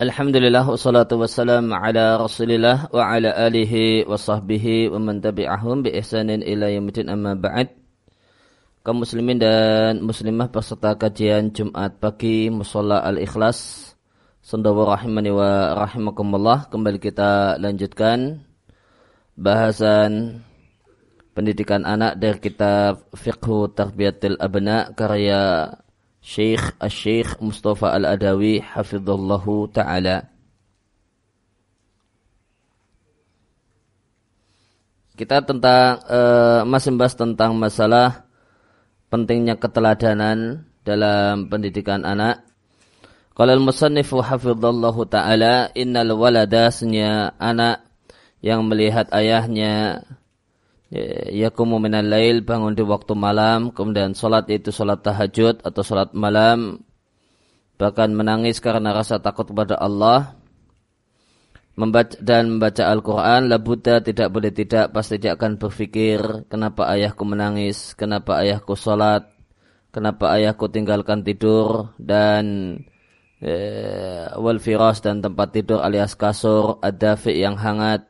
Alhamdulillah wassalatu wassalam ala rasulillah wa ala alihi wa sahbihi wa man tabi'ahum bi ihsanin ila yaumil amma ba'd. Kaum muslimin dan muslimah peserta kajian Jumat pagi Musola Al-Ikhlas. Sendawa rahimani wa rahimakumullah kembali kita lanjutkan bahasan pendidikan anak dari kitab Fiqhu Tarbiyatil Abna karya Syekh Syekh Mustafa Al-Adawi hafizallahu taala. Kita tentang uh, masih membahas tentang masalah pentingnya keteladanan dalam pendidikan anak. Kalau al-musannifu hafizallahu taala innal walada anak yang melihat ayahnya yakumu minal lail bangun di waktu malam kemudian sholat itu sholat tahajud atau sholat malam. Bahkan menangis karena rasa takut kepada Allah. Membaca dan membaca Al-Quran labuda tidak boleh tidak pasti dia akan berpikir kenapa ayahku menangis kenapa ayahku sholat kenapa ayahku tinggalkan tidur dan eh, wal firas dan tempat tidur alias kasur ada yang hangat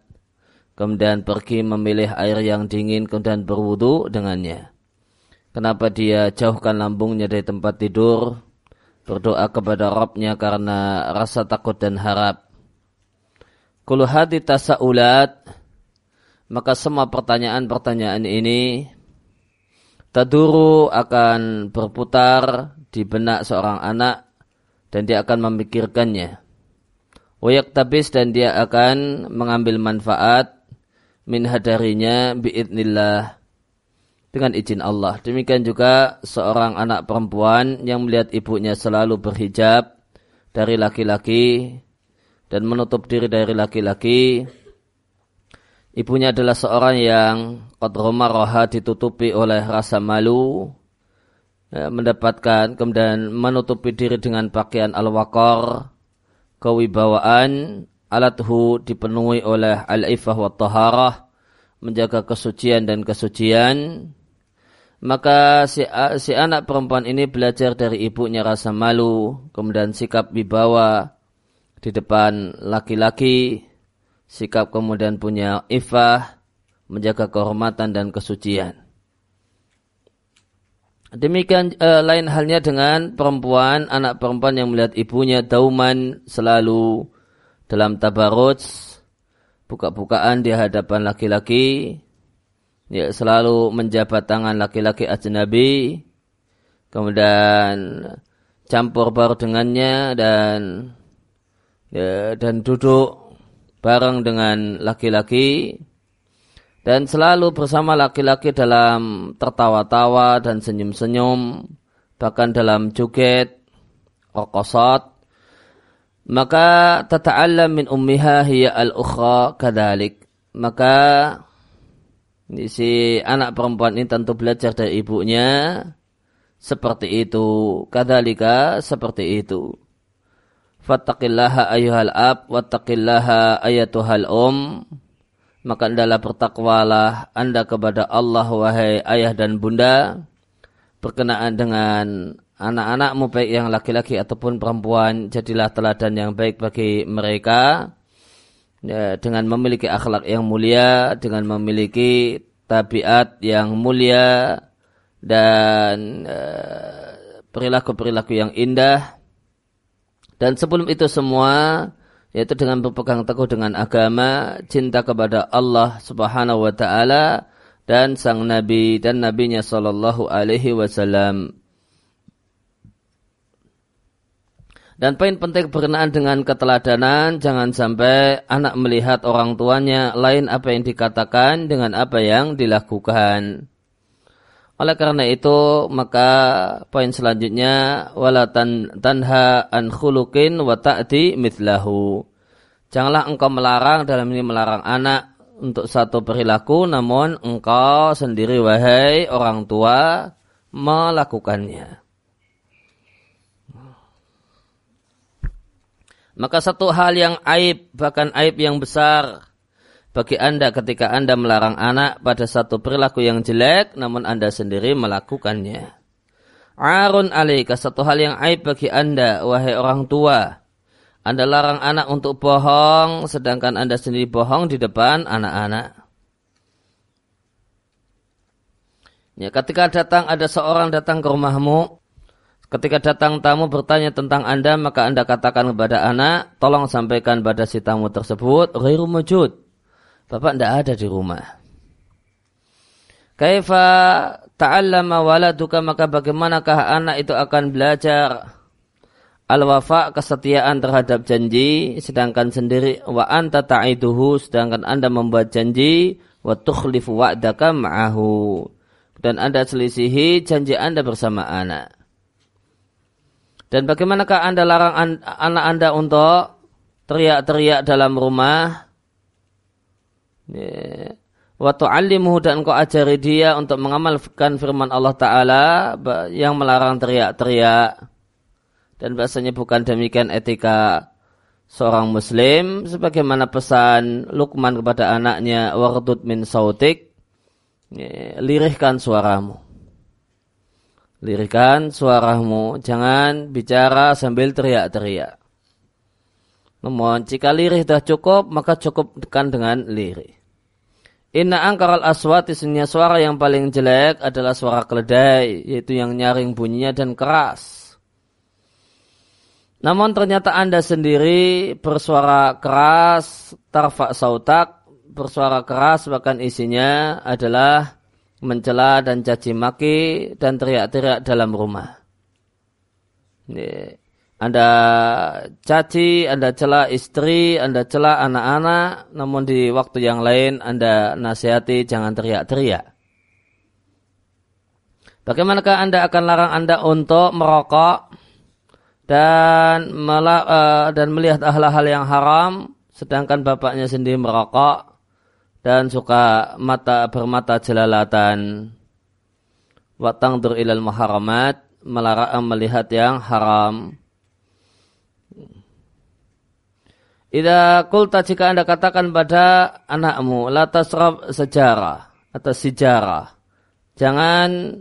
kemudian pergi memilih air yang dingin kemudian berwudu dengannya. Kenapa dia jauhkan lambungnya dari tempat tidur, berdoa kepada Rabbnya karena rasa takut dan harap. Kulu hati tasaulat, maka semua pertanyaan-pertanyaan ini taduru akan berputar di benak seorang anak dan dia akan memikirkannya. Wayak tabis dan dia akan mengambil manfaat min hadarinya biidnillah dengan izin Allah. Demikian juga seorang anak perempuan yang melihat ibunya selalu berhijab dari laki-laki dan menutup diri dari laki-laki. Ibunya adalah seorang yang roha ditutupi oleh rasa malu, ya, mendapatkan kemudian menutupi diri dengan pakaian al-waqar, kewibawaan, alathu dipenuhi oleh al-ifah wa taharah, menjaga kesucian dan kesucian, maka si, si anak perempuan ini belajar dari ibunya rasa malu, kemudian sikap wibawa di depan laki-laki, sikap kemudian punya ifah, menjaga kehormatan dan kesucian. Demikian eh, lain halnya dengan perempuan, anak perempuan yang melihat ibunya dauman selalu dalam tabaruj buka-bukaan di hadapan laki-laki ya selalu menjabat tangan laki-laki ajnabi kemudian campur baru dengannya dan ya, dan duduk bareng dengan laki-laki dan selalu bersama laki-laki dalam tertawa-tawa dan senyum-senyum bahkan dalam joget rokosot maka tata'allam min ummiha hiya al-ukhra kadalik. Maka si anak perempuan ini tentu belajar dari ibunya seperti itu. Kadalika seperti itu. Fattaqillaha ayuhal ab, wattaqillaha ayatuhal um. Maka adalah bertakwalah anda kepada Allah wahai ayah dan bunda berkenaan dengan anak-anakmu baik yang laki-laki ataupun perempuan jadilah teladan yang baik bagi mereka ya, dengan memiliki akhlak yang mulia dengan memiliki tabiat yang mulia dan eh, perilaku-perilaku yang indah. Dan sebelum itu semua yaitu dengan berpegang teguh dengan agama cinta kepada Allah Subhanahu wa taala dan sang nabi dan nabinya sallallahu alaihi wasallam Dan poin penting berkenaan dengan keteladanan, jangan sampai anak melihat orang tuanya lain apa yang dikatakan dengan apa yang dilakukan. Oleh karena itu, maka poin selanjutnya, wala tan, tanha an khulukin wa ta'di mithlahu. Janganlah engkau melarang, dalam ini melarang anak untuk satu perilaku, namun engkau sendiri wahai orang tua melakukannya. Maka satu hal yang aib, bahkan aib yang besar bagi Anda ketika Anda melarang anak pada satu perilaku yang jelek, namun Anda sendiri melakukannya. Arun alaika, satu hal yang aib bagi Anda, wahai orang tua. Anda larang anak untuk bohong, sedangkan Anda sendiri bohong di depan anak-anak. Ya, ketika datang ada seorang datang ke rumahmu, ketika datang tamu bertanya tentang Anda, maka Anda katakan kepada anak, tolong sampaikan pada si tamu tersebut, ghairu mujud. Bapak tidak ada di rumah. Kaifa ta'allama waladuka maka bagaimanakah anak itu akan belajar al-wafa kesetiaan terhadap janji sedangkan sendiri wa anta ta'iduhu sedangkan Anda membuat janji wa tukhlifu wa'daka ma'ahu dan Anda selisihi janji Anda bersama anak. Dan bagaimanakah Anda larang an anak Anda untuk teriak-teriak dalam rumah? Waktu alimu dan kau ajari dia untuk mengamalkan firman Allah Ta'ala yang melarang teriak-teriak. Dan bahasanya bukan demikian etika seorang muslim. Sebagaimana pesan Luqman kepada anaknya, Wardud min sautik lirihkan suaramu. Lirihkan suaramu, jangan bicara sambil teriak-teriak. Namun jika lirih dah cukup, maka cukupkan dengan lirih. Inna angkaral aswat isinya suara yang paling jelek adalah suara keledai, yaitu yang nyaring bunyinya dan keras. Namun ternyata anda sendiri bersuara keras, tarfa sautak, bersuara keras bahkan isinya adalah mencela dan caci maki dan teriak-teriak dalam rumah. Anda caci, Anda cela istri, Anda cela anak-anak, namun di waktu yang lain Anda nasihati jangan teriak-teriak. Bagaimanakah Anda akan larang Anda untuk merokok dan, uh, dan melihat hal-hal yang haram, sedangkan bapaknya sendiri merokok, dan suka mata bermata jelalatan. Watang dur ilal muharamat melarang melihat yang haram. Ida kulta jika anda katakan pada anakmu la tasrab sejarah atau sejarah. Jangan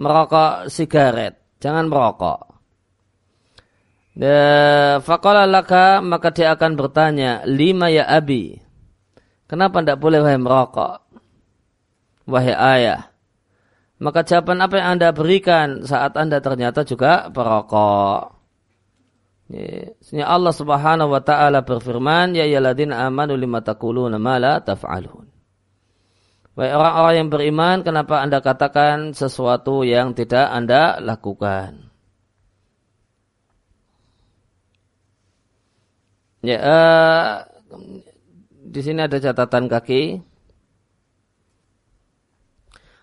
merokok sigaret jangan merokok. Fakola laka maka dia akan bertanya lima ya abi Kenapa tidak boleh wahai merokok? Wahai ayah. Maka jawaban apa yang anda berikan saat anda ternyata juga perokok? Ya, Allah subhanahu wa ta'ala berfirman, Ya yaladina amanu lima takuluna ma la taf'alun. Wahai orang-orang yang beriman, kenapa anda katakan sesuatu yang tidak anda lakukan? Ya, uh, di sini ada catatan kaki.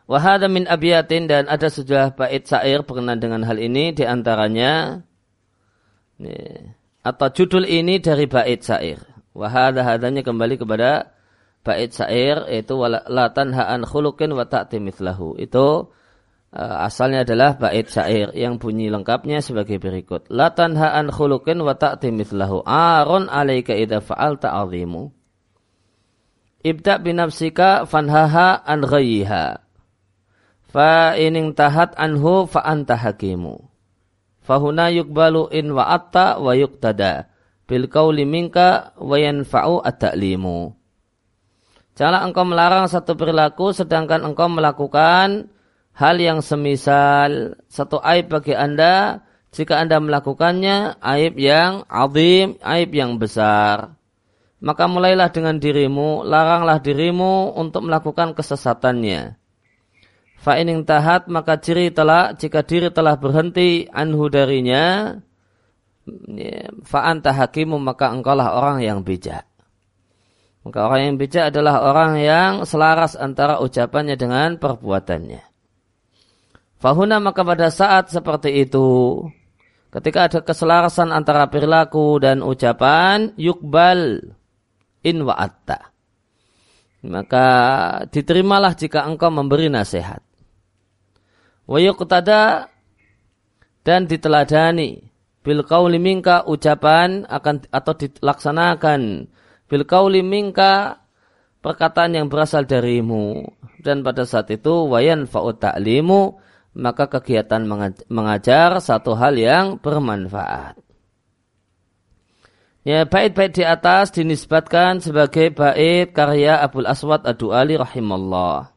Wahada min abiyatin dan ada sejumlah bait syair berkenaan dengan hal ini di antaranya atau judul ini dari bait syair. Wahada hadanya kembali kepada bait syair yaitu latan ha'an khuluqin wa ta'timithlahu. Itu uh, asalnya adalah bait syair yang bunyi lengkapnya sebagai berikut. Latan ha'an khuluqin wa ta'timithlahu. Aron alaika idza fa'alta azimu. Ibda binafsika fanhaha an ghayyiha. Fa ining tahat anhu fa anta hakimu. Fahuna yukbalu in wa atta wa yuktada. Bil qawli minka wa yanfa'u at-ta'limu. Janganlah engkau melarang satu perilaku sedangkan engkau melakukan hal yang semisal satu aib bagi anda jika anda melakukannya aib yang azim, aib yang besar maka mulailah dengan dirimu, laranglah dirimu untuk melakukan kesesatannya. Fa'ining tahat maka diri telah jika diri telah berhenti anhu darinya, ya, fa'anta hakimu maka engkaulah orang yang bijak. Maka orang yang bijak adalah orang yang selaras antara ucapannya dengan perbuatannya. Fahuna maka pada saat seperti itu, ketika ada keselarasan antara perilaku dan ucapan, yukbal in wa'atta. Maka diterimalah jika engkau memberi nasihat. Wa yuqtada dan diteladani bil qauli minka ucapan akan atau dilaksanakan bil qauli minka perkataan yang berasal darimu dan pada saat itu wayan fa'ut ta'limu maka kegiatan mengajar satu hal yang bermanfaat. Ya, bait-bait di atas dinisbatkan sebagai bait karya Abdul Aswad Adu Ali rahimallah.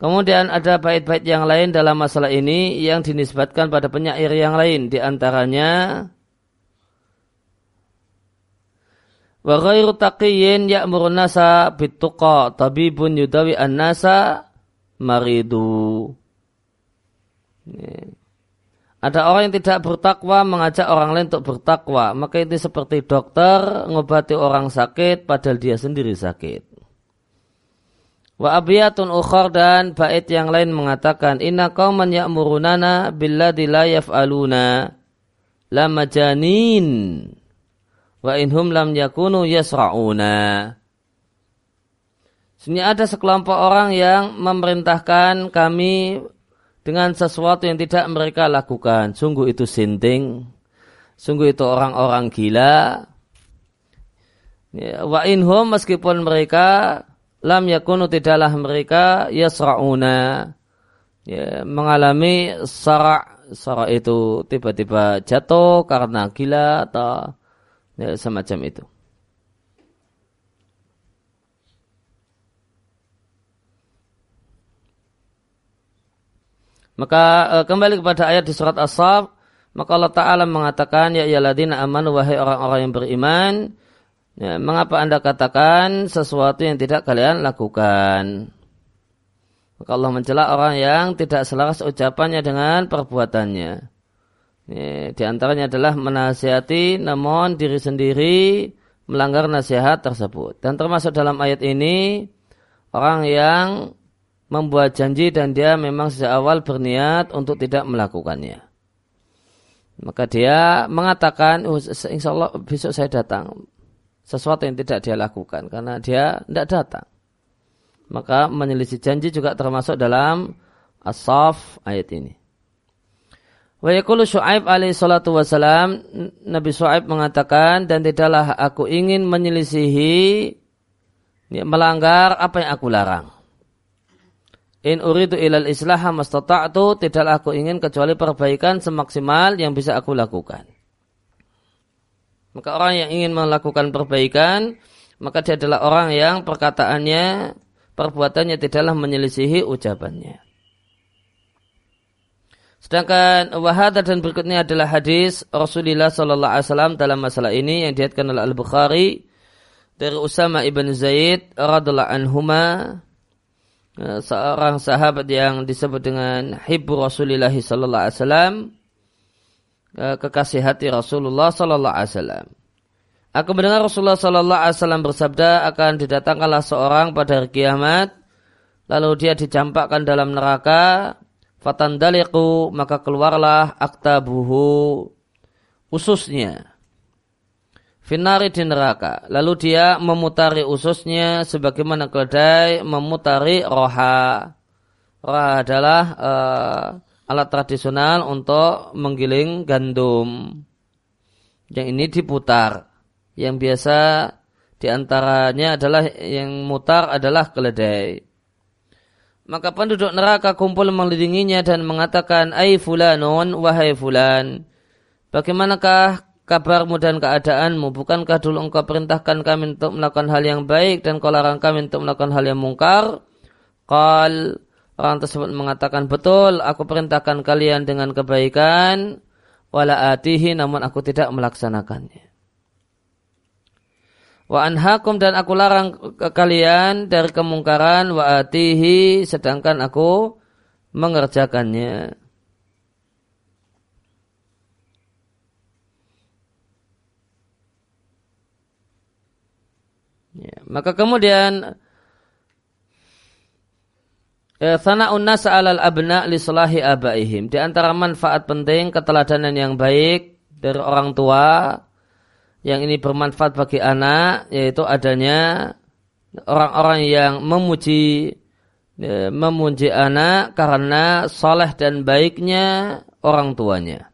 Kemudian ada bait-bait yang lain dalam masalah ini yang dinisbatkan pada penyair yang lain di antaranya Wa ghairu taqiyyin ya'muru nasa bituqa tabibun yudawi an-nasa maridu. Ada orang yang tidak bertakwa mengajak orang lain untuk bertakwa. Maka itu seperti dokter mengobati orang sakit padahal dia sendiri sakit. Wa abiyatun ukhar dan bait yang lain mengatakan inna qauman ya'murunana billadzi la yaf'aluna la majanin wa inhum lam yakunu yasra'una. Sini ada sekelompok orang yang memerintahkan kami dengan sesuatu yang tidak mereka lakukan. Sungguh itu sinting. Sungguh itu orang-orang gila. Ya, wa inhum meskipun mereka lam yakunu tidaklah mereka yasra'una ya, mengalami sara' sara' itu tiba-tiba jatuh karena gila atau ya, semacam itu. Maka e, kembali kepada ayat di surat As-Saf, maka Allah Ta'ala mengatakan, Ya iyaladina amanu wahai orang-orang yang beriman, ya, mengapa anda katakan sesuatu yang tidak kalian lakukan? Maka Allah mencela orang yang tidak selaras ucapannya dengan perbuatannya. Ya, di antaranya adalah menasihati namun diri sendiri melanggar nasihat tersebut. Dan termasuk dalam ayat ini, orang yang membuat janji dan dia memang sejak awal berniat untuk tidak melakukannya. Maka dia mengatakan, oh, insya Allah besok saya datang. Sesuatu yang tidak dia lakukan karena dia tidak datang. Maka menyelisih janji juga termasuk dalam asaf ayat ini. Wa yakulu Shu'aib alaihi salatu wasalam, Nabi Shu'aib mengatakan, dan tidaklah aku ingin menyelisihi, melanggar apa yang aku larang. In uridu ilal islaha mastata'tu tidaklah aku ingin kecuali perbaikan semaksimal yang bisa aku lakukan. Maka orang yang ingin melakukan perbaikan, maka dia adalah orang yang perkataannya, perbuatannya tidaklah menyelisihi ucapannya. Sedangkan wahada dan berikutnya adalah hadis Rasulullah Sallallahu Alaihi Wasallam dalam masalah ini yang dihatkan oleh Al Bukhari dari Usama ibn Zaid radhiallahu anhuma Eh, seorang sahabat yang disebut dengan Hibbu Rasulullah sallallahu alaihi wasallam eh, kekasih hati Rasulullah sallallahu alaihi wasallam. Aku mendengar Rasulullah sallallahu alaihi wasallam bersabda akan didatangkanlah seorang pada hari kiamat lalu dia dicampakkan dalam neraka fatandaliqu maka keluarlah aktabuhu ususnya finari di neraka. Lalu dia memutari ususnya sebagaimana keledai memutari roha. Roha adalah uh, alat tradisional untuk menggiling gandum. Yang ini diputar. Yang biasa di antaranya adalah yang mutar adalah keledai. Maka penduduk neraka kumpul mengelilinginya dan mengatakan, Ay fulanun, wahai fulan, bagaimanakah kabarmu dan keadaanmu. Bukankah dulu engkau perintahkan kami untuk melakukan hal yang baik dan kau larang kami untuk melakukan hal yang mungkar? Qal orang tersebut mengatakan betul, aku perintahkan kalian dengan kebaikan, wala atihi namun aku tidak melaksanakannya. Wa anhakum dan aku larang ke kalian dari kemungkaran wa atihi sedangkan aku mengerjakannya. Ya, maka kemudian ya, Sana'un nasa alal abna li selahi abaihim. Di antara manfaat penting keteladanan yang baik dari orang tua yang ini bermanfaat bagi anak yaitu adanya orang-orang yang memuji ya, memuji anak karena soleh dan baiknya orang tuanya.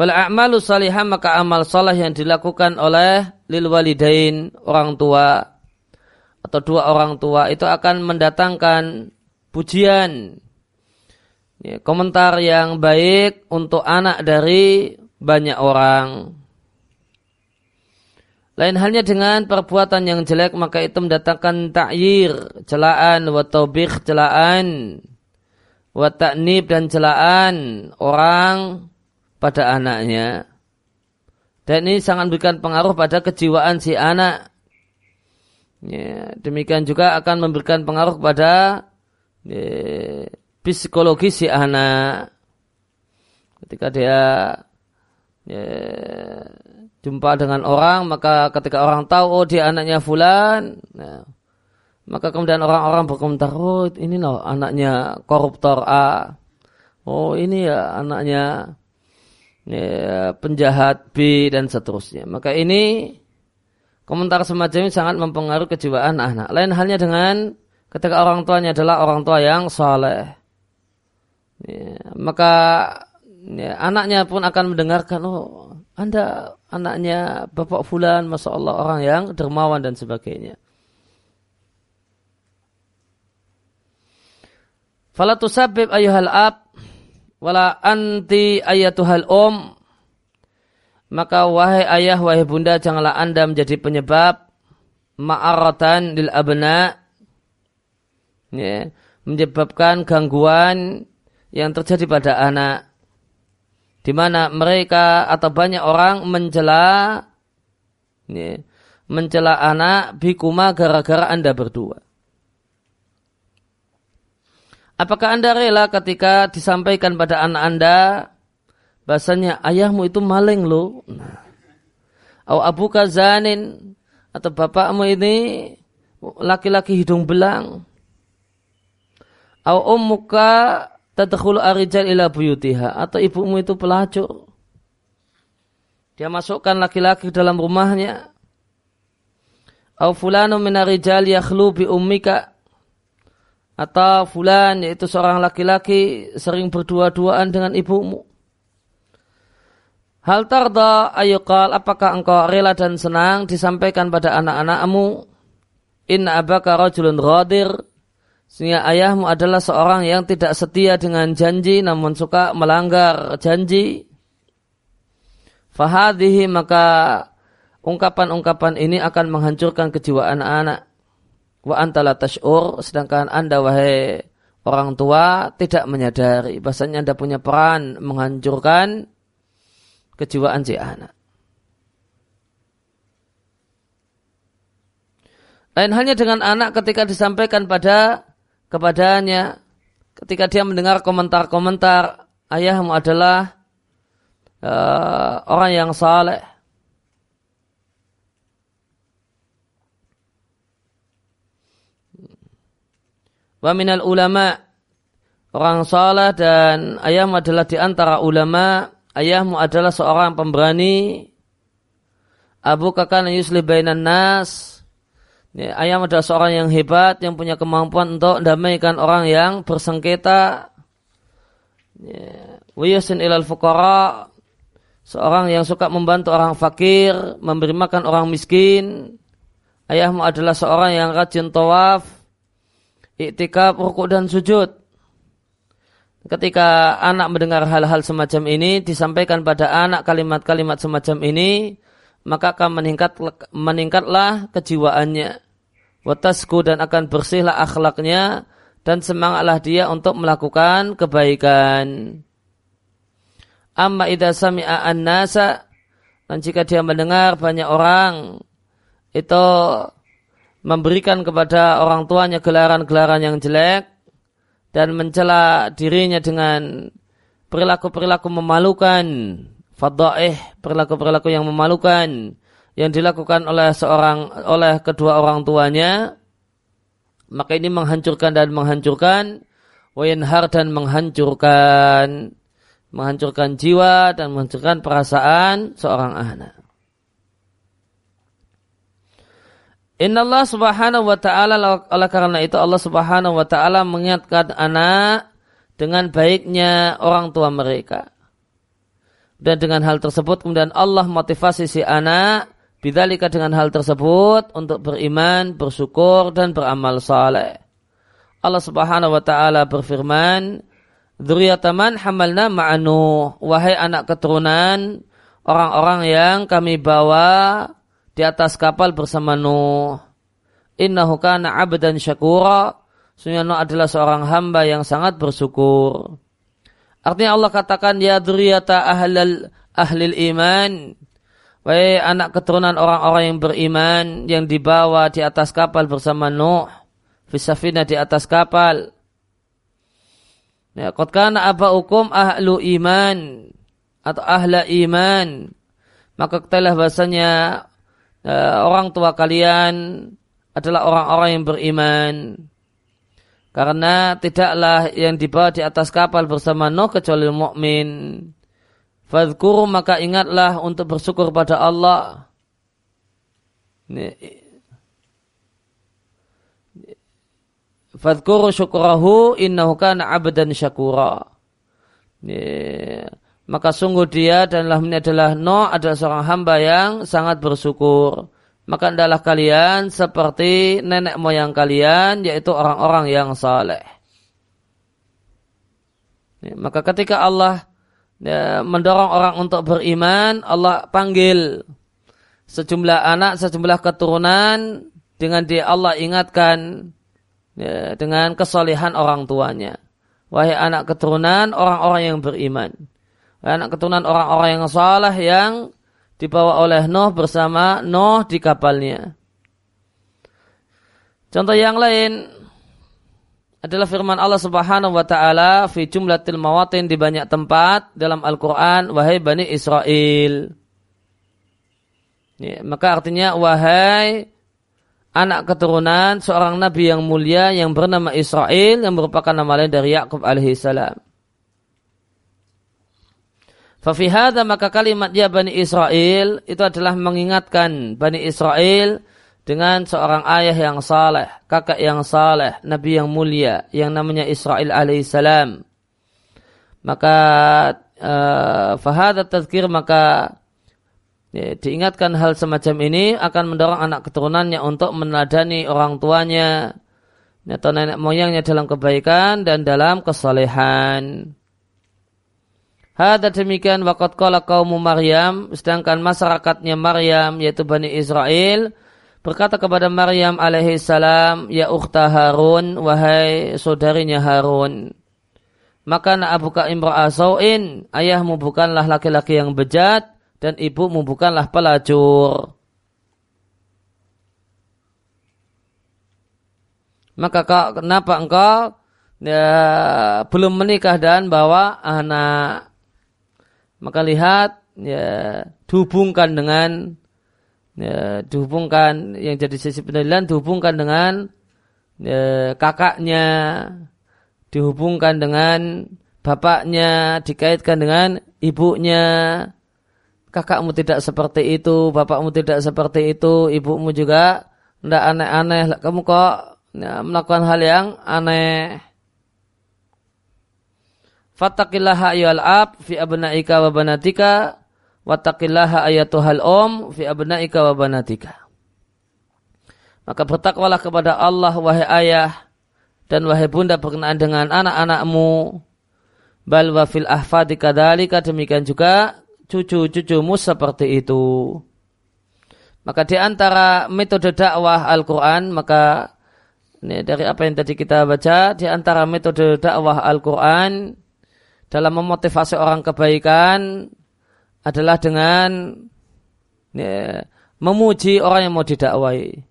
Fal a'malu salihah maka amal saleh yang dilakukan oleh lil walidain orang tua atau dua orang tua itu akan mendatangkan pujian Ya, komentar yang baik untuk anak dari banyak orang. Lain halnya dengan perbuatan yang jelek maka itu mendatangkan ta'yir, celaan, wa celaan, wa dan celaan orang pada anaknya. Dan ini sangat memberikan pengaruh pada kejiwaan si anak. Ya, demikian juga akan memberikan pengaruh kepada ya, psikologi si anak. Ketika dia ya, jumpa dengan orang, maka ketika orang tahu oh dia anaknya fulan, nah, maka kemudian orang-orang berkomentar, oh ini loh anaknya koruptor A, oh ini ya anaknya ya, penjahat B dan seterusnya. Maka ini komentar semacam ini sangat mempengaruhi kejiwaan anak. Lain halnya dengan ketika orang tuanya adalah orang tua yang soleh. Ya, maka ya, anaknya pun akan mendengarkan, oh anda anaknya Bapak Fulan, Masya Allah orang yang dermawan dan sebagainya. Fala tusabbib ayuhal ab wala anti ayatuhal om maka wahai ayah wahai bunda janganlah anda menjadi penyebab ma'aratan lil abna ya, menyebabkan gangguan yang terjadi pada anak di mana mereka atau banyak orang mencela ya, mencela anak bikuma gara-gara Anda berdua. Apakah Anda rela ketika disampaikan pada anak Anda bahasanya ayahmu itu maling loh. Nah. Atau abu kazanin atau bapakmu ini laki-laki hidung belang. Atau ummuka tadkhulu arijal ila buyutiha atau ibumu itu pelacur. Dia masukkan laki-laki dalam rumahnya. Au fulanu min arijal yakhlu bi ummika atau fulan yaitu seorang laki-laki sering berdua-duaan dengan ibumu. Hal tarda ayuqal apakah engkau rela dan senang disampaikan pada anak-anakmu Inna abaka rajulun ghadir sehingga ayahmu adalah seorang yang tidak setia dengan janji namun suka melanggar janji. Fahadihi maka ungkapan-ungkapan ini akan menghancurkan kejiwaan anak. Wa antala tash'ur sedangkan anda wahai orang tua tidak menyadari bahasanya anda punya peran menghancurkan kejiwaan si anak. Lain halnya dengan anak ketika disampaikan pada kepadanya ketika dia mendengar komentar-komentar ayahmu adalah uh, orang yang saleh. Wa minal ulama orang saleh dan ayahmu adalah di antara ulama, ayahmu adalah seorang pemberani. Abu kakana yusli bainan nas Ya, ayam adalah seorang yang hebat yang punya kemampuan untuk mendamaikan orang yang bersengketa. Wiyasin ilal fukara seorang yang suka membantu orang fakir, memberi makan orang miskin. Ayahmu adalah seorang yang rajin tawaf, iktikaf, rukuk dan sujud. Ketika anak mendengar hal-hal semacam ini, disampaikan pada anak kalimat-kalimat semacam ini, maka akan meningkat meningkatlah kejiwaannya watasku dan akan bersihlah akhlaknya dan semangatlah dia untuk melakukan kebaikan amma idza sami'a an-nasa dan jika dia mendengar banyak orang itu memberikan kepada orang tuanya gelaran-gelaran yang jelek dan mencela dirinya dengan perilaku-perilaku memalukan fadaih, perilaku-perilaku yang memalukan yang dilakukan oleh seorang oleh kedua orang tuanya maka ini menghancurkan dan menghancurkan wayanhar dan menghancurkan menghancurkan jiwa dan menghancurkan perasaan seorang anak. Inna Allah subhanahu wa ta'ala oleh karena itu Allah subhanahu wa ta'ala mengingatkan anak dengan baiknya orang tua mereka dan dengan hal tersebut kemudian Allah motivasi si anak bidalika dengan hal tersebut untuk beriman, bersyukur dan beramal saleh. Allah Subhanahu wa taala berfirman, Dzurriyyataman hamalna ma'anu wahai anak keturunan orang-orang yang kami bawa di atas kapal bersama Nuh. Innahu kana 'abdan syakura. Sungguh Nuh adalah seorang hamba yang sangat bersyukur. Artinya Allah katakan ya dzurriyyata ahlal ahlil iman. Wahai anak keturunan orang-orang yang beriman yang dibawa di atas kapal bersama Nuh. Fisafina di atas kapal Ya, qad kana abaukum ahlu iman atau ahla iman. Maka ketahuilah bahasanya orang tua kalian adalah orang-orang yang beriman. Karena tidaklah yang dibawa di atas kapal bersama Nuh kecuali mukmin. Fadhkuru maka ingatlah untuk bersyukur pada Allah. Ini, Fadkuru syukurahu innahu kana abdan syakura. Maka sungguh dia dan ini adalah no adalah seorang hamba yang sangat bersyukur. Maka adalah kalian seperti nenek moyang kalian yaitu orang-orang yang saleh. Maka ketika Allah ya, mendorong orang untuk beriman, Allah panggil sejumlah anak, sejumlah keturunan dengan dia Allah ingatkan ya, dengan kesolehan orang tuanya. Wahai anak keturunan orang-orang yang beriman. Anak keturunan orang-orang yang salah yang dibawa oleh Nuh bersama Nuh di kapalnya. Contoh yang lain adalah firman Allah Subhanahu wa taala fi jumlatil mawatin di banyak tempat dalam Al-Qur'an wahai Bani Israel. Ya, maka artinya wahai anak keturunan seorang nabi yang mulia yang bernama Israel yang merupakan nama lain dari Yakub alaihissalam. Fafihada maka kalimat ya Bani Israel itu adalah mengingatkan Bani Israel dengan seorang ayah yang saleh, kakak yang saleh, nabi yang mulia yang namanya Israel alaihissalam. Maka uh, fahada tazkir maka ya, diingatkan hal semacam ini akan mendorong anak keturunannya untuk meneladani orang tuanya atau nenek moyangnya dalam kebaikan dan dalam kesalehan. Hada demikian wakat kala kaum Maryam, sedangkan masyarakatnya Maryam yaitu Bani Israel berkata kepada Maryam alaihi salam, ya ukhta Harun, wahai saudarinya Harun. Maka abuka imra'a sau'in, ayahmu bukanlah laki-laki yang bejat, dan ibumu bukanlah pelacur. Maka kenapa engkau ya, belum menikah dan bawa anak? Maka lihat ya dihubungkan dengan ya, dihubungkan yang jadi sisi pendalilan dihubungkan dengan ya, kakaknya dihubungkan dengan bapaknya dikaitkan dengan ibunya kakakmu tidak seperti itu, bapakmu tidak seperti itu, ibumu juga tidak aneh-aneh. Kamu kok ya, melakukan hal yang aneh. Fattakillaha ayyuhal ab fi abnaika wa banatika wattaqillaha ayatuhal om fi abnaika wa banatika. Maka bertakwalah kepada Allah wahai ayah dan wahai bunda berkenaan dengan anak-anakmu. Bal wa fil ahfadika dalika demikian juga cucu-cucumu seperti itu. Maka di antara metode dakwah Al-Quran, maka ini dari apa yang tadi kita baca, di antara metode dakwah Al-Quran dalam memotivasi orang kebaikan adalah dengan ya, memuji orang yang mau didakwai.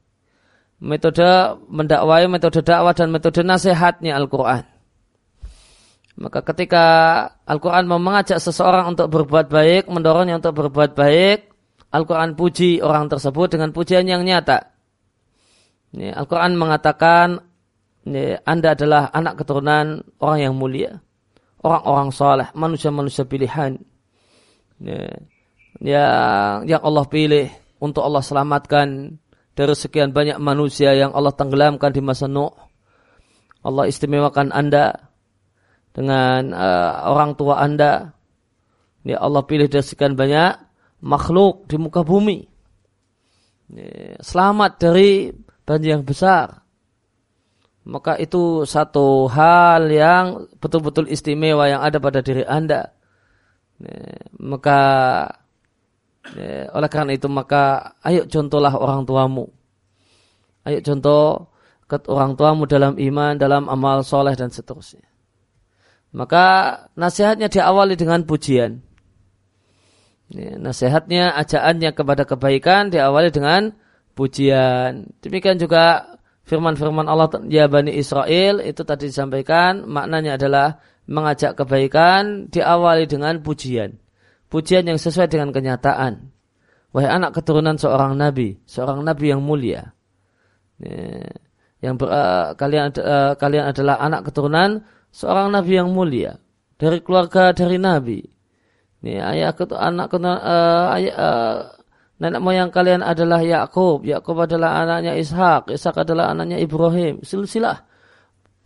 Metode mendakwai, metode dakwah dan metode nasihatnya Al-Quran. Maka ketika Al-Quran mau mengajak seseorang untuk berbuat baik, mendorongnya untuk berbuat baik, Al-Quran puji orang tersebut dengan pujian yang nyata. Al-Quran mengatakan, Anda adalah anak keturunan orang yang mulia. Orang-orang soleh, manusia-manusia pilihan. Yang, yang Allah pilih untuk Allah selamatkan dari sekian banyak manusia yang Allah tenggelamkan di masa Nuh. Allah istimewakan Anda dengan uh, orang tua Anda. Ya Allah pilih dari sekian banyak makhluk di muka bumi. Ya, selamat dari banjir yang besar. Maka itu satu hal yang betul-betul istimewa yang ada pada diri Anda. Maka oleh karena itu maka ayo contohlah orang tuamu. Ayo contoh orang tuamu dalam iman, dalam amal soleh dan seterusnya. Maka nasihatnya diawali dengan pujian. Nasihatnya, ajaannya kepada kebaikan diawali dengan pujian. Demikian juga firman-firman Allah ya Bani Israel itu tadi disampaikan maknanya adalah mengajak kebaikan diawali dengan pujian. Pujian yang sesuai dengan kenyataan. Wahai anak keturunan seorang nabi, seorang nabi yang mulia. Yang ber, uh, kalian uh, kalian adalah anak keturunan seorang nabi yang mulia dari keluarga dari nabi. Ini ayah anak uh, ayah, uh, Nenek moyang kalian adalah Yakub, Yakub adalah anaknya Ishak, Ishak adalah anaknya Ibrahim. Silsilah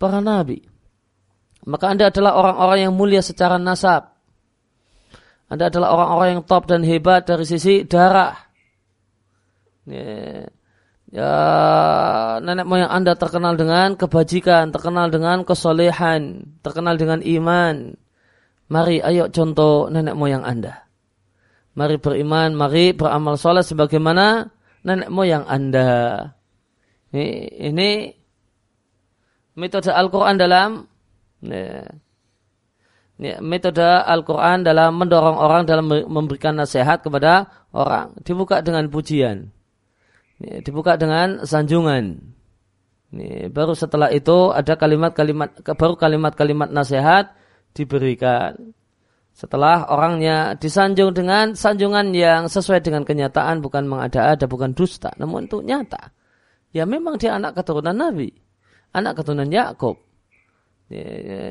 para nabi. Maka Anda adalah orang-orang yang mulia secara nasab. Anda adalah orang-orang yang top dan hebat dari sisi darah. Ya, nenek moyang Anda terkenal dengan kebajikan, terkenal dengan kesolehan, terkenal dengan iman. Mari ayo contoh nenek moyang Anda. Mari beriman, mari beramal soleh sebagaimana nenek moyang Anda. Ini, ini metode Al-Quran dalam ya, ya, metode Al-Quran dalam mendorong orang dalam memberikan nasihat kepada orang. Dibuka dengan pujian. Ya, dibuka dengan sanjungan. Ini, baru setelah itu ada kalimat-kalimat baru kalimat-kalimat nasihat diberikan. Setelah orangnya disanjung dengan sanjungan yang sesuai dengan kenyataan, bukan mengada-ada, bukan dusta, namun itu nyata. Ya memang dia anak keturunan Nabi, anak keturunan Yakub.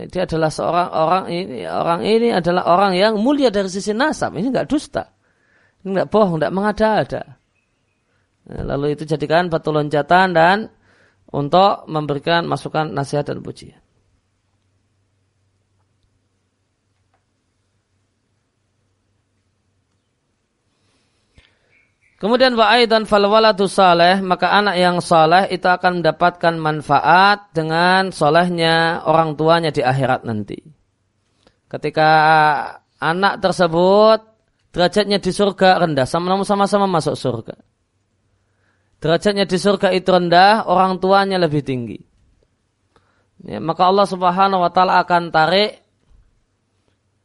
Dia adalah seorang orang ini, orang ini adalah orang yang mulia dari sisi nasab. Ini enggak dusta, ini enggak bohong, enggak mengada-ada. Nah, lalu itu jadikan batu loncatan dan untuk memberikan masukan nasihat dan pujian. Kemudian dan fal waladu saleh, maka anak yang saleh itu akan mendapatkan manfaat dengan solehnya orang tuanya di akhirat nanti. Ketika anak tersebut derajatnya di surga rendah, sama-sama masuk surga. Derajatnya di surga itu rendah, orang tuanya lebih tinggi. Ya, maka Allah Subhanahu wa taala akan tarik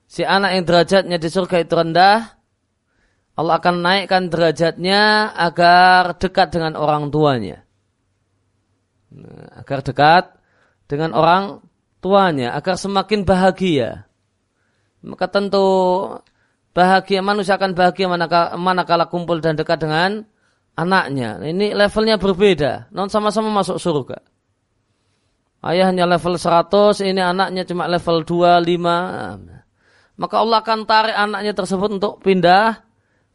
si anak yang derajatnya di surga itu rendah Allah akan naikkan derajatnya agar dekat dengan orang tuanya. Nah, agar dekat dengan orang tuanya, agar semakin bahagia. Maka tentu bahagia manusia akan bahagia manakala, manakala kumpul dan dekat dengan anaknya. Ini levelnya berbeda, non sama-sama masuk surga. Ayahnya level 100, ini anaknya cuma level 2, 5. Maka Allah akan tarik anaknya tersebut untuk pindah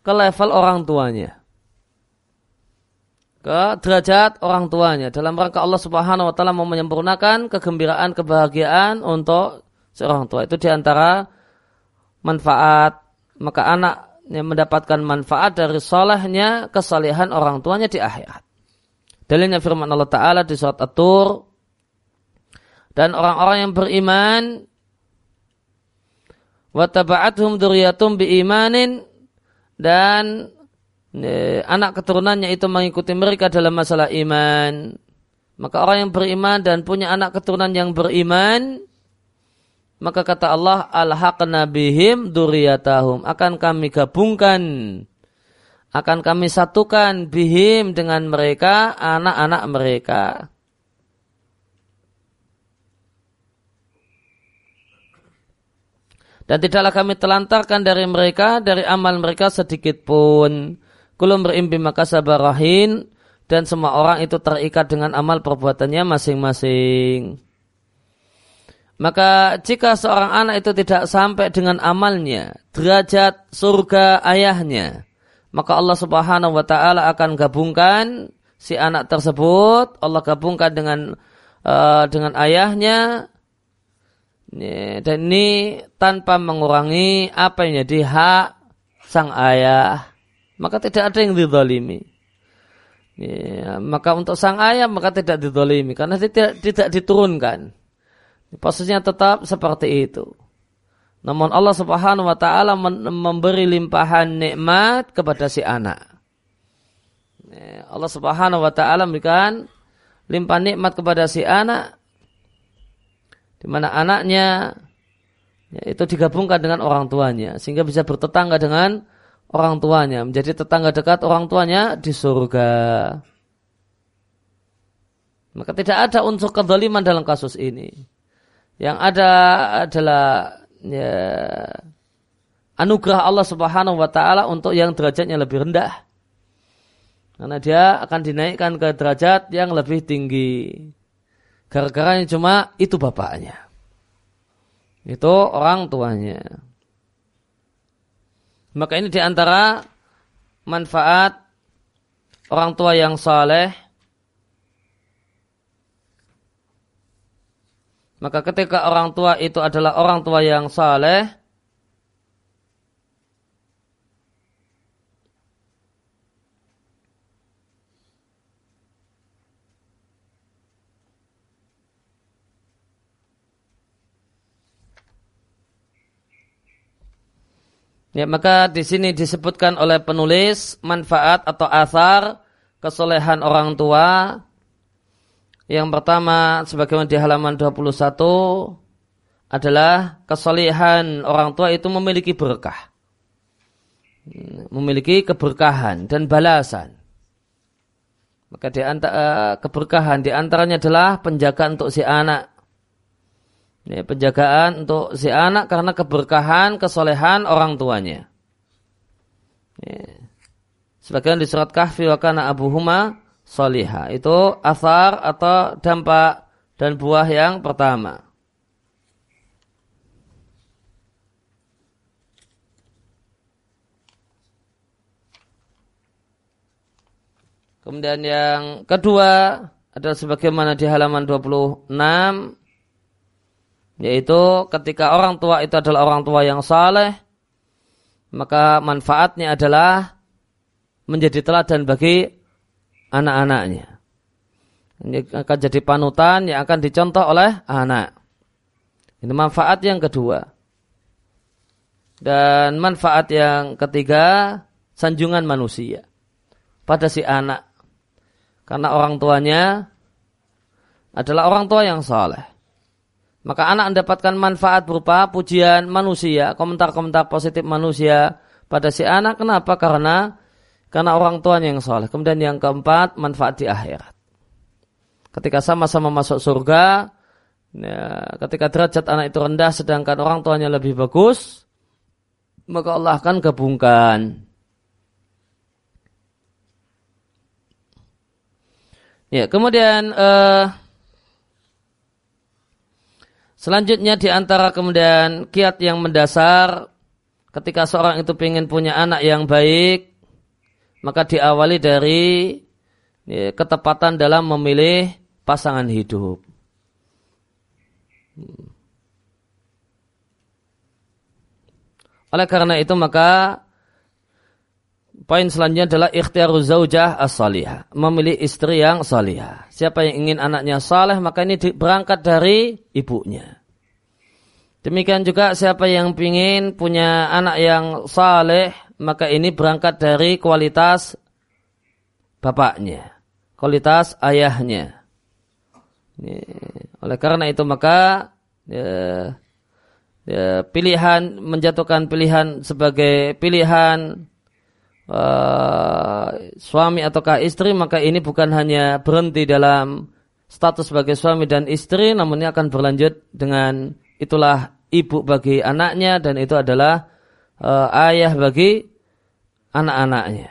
ke level orang tuanya. Ke derajat orang tuanya. Dalam rangka Allah subhanahu wa ta'ala mau menyempurnakan kegembiraan, kebahagiaan untuk seorang tua. Itu di antara manfaat. Maka anak yang mendapatkan manfaat dari solehnya kesalehan orang tuanya di akhirat. Dalilnya firman Allah Ta'ala di surat At-Tur. Dan orang-orang yang beriman wataba'athum duriyatum biimanin dan e, anak keturunannya itu mengikuti mereka dalam masalah iman. Maka orang yang beriman dan punya anak keturunan yang beriman, maka kata Allah, alhaqna bihim duriyatahum. Akan kami gabungkan, akan kami satukan bihim dengan mereka, anak-anak mereka. Dan tidaklah kami telantarkan dari mereka, dari amal mereka sedikit pun. Kulum berimpi maka sabarahin. Dan semua orang itu terikat dengan amal perbuatannya masing-masing. Maka jika seorang anak itu tidak sampai dengan amalnya, derajat surga ayahnya, maka Allah Subhanahu wa taala akan gabungkan si anak tersebut, Allah gabungkan dengan uh, dengan ayahnya dan ini tanpa mengurangi apa yang jadi hak sang ayah. Maka tidak ada yang dizalimi. Ya, maka untuk sang ayah maka tidak didolimi karena tidak tidak diturunkan. Posisinya tetap seperti itu. Namun Allah Subhanahu wa taala memberi limpahan nikmat kepada si anak. Allah Subhanahu wa taala memberikan limpahan nikmat kepada si anak di mana anaknya ya, itu digabungkan dengan orang tuanya sehingga bisa bertetangga dengan orang tuanya, menjadi tetangga dekat orang tuanya di surga. Maka tidak ada unsur kezaliman dalam kasus ini. Yang ada adalah ya, anugerah Allah Subhanahu wa taala untuk yang derajatnya lebih rendah. Karena dia akan dinaikkan ke derajat yang lebih tinggi. Gara-gara cuma itu bapaknya. Itu orang tuanya. Maka ini di antara manfaat orang tua yang saleh. Maka ketika orang tua itu adalah orang tua yang saleh, Ya, maka di sini disebutkan oleh penulis manfaat atau asar kesolehan orang tua. Yang pertama sebagaimana di halaman 21 adalah kesolehan orang tua itu memiliki berkah. Memiliki keberkahan dan balasan. Maka di antara eh, keberkahan di antaranya adalah penjagaan untuk si anak ini penjagaan untuk si anak karena keberkahan, kesolehan orang tuanya. Ini. Sebagian di surat kahfi wa kana abuhuma soliha. Itu asar atau dampak dan buah yang pertama. Kemudian yang kedua adalah sebagaimana di halaman 26 yaitu ketika orang tua itu adalah orang tua yang saleh, maka manfaatnya adalah menjadi teladan bagi anak-anaknya. Ini akan jadi panutan yang akan dicontoh oleh anak. Ini manfaat yang kedua. Dan manfaat yang ketiga, sanjungan manusia pada si anak. Karena orang tuanya adalah orang tua yang saleh. Maka anak mendapatkan manfaat berupa pujian manusia, komentar-komentar positif manusia pada si anak. Kenapa? Karena karena orang tuanya yang soleh. Kemudian yang keempat, manfaat di akhirat. Ketika sama-sama masuk surga, ya, ketika derajat anak itu rendah sedangkan orang tuanya lebih bagus, maka Allah akan gabungkan. Ya, kemudian uh, Selanjutnya di antara kemudian kiat yang mendasar ketika seorang itu ingin punya anak yang baik, maka diawali dari ya, ketepatan dalam memilih pasangan hidup. Oleh karena itu maka poin selanjutnya adalah ikhtiaru zaujah as-salihah. Memilih istri yang salihah. Siapa yang ingin anaknya saleh maka ini berangkat dari ibunya. Demikian juga siapa yang ingin punya anak yang saleh maka ini berangkat dari kualitas bapaknya. Kualitas ayahnya. Oleh karena itu maka ya, ya, pilihan menjatuhkan pilihan sebagai pilihan uh, suami ataukah istri maka ini bukan hanya berhenti dalam status sebagai suami dan istri namun ini akan berlanjut dengan itulah ibu bagi anaknya dan itu adalah uh, ayah bagi anak-anaknya.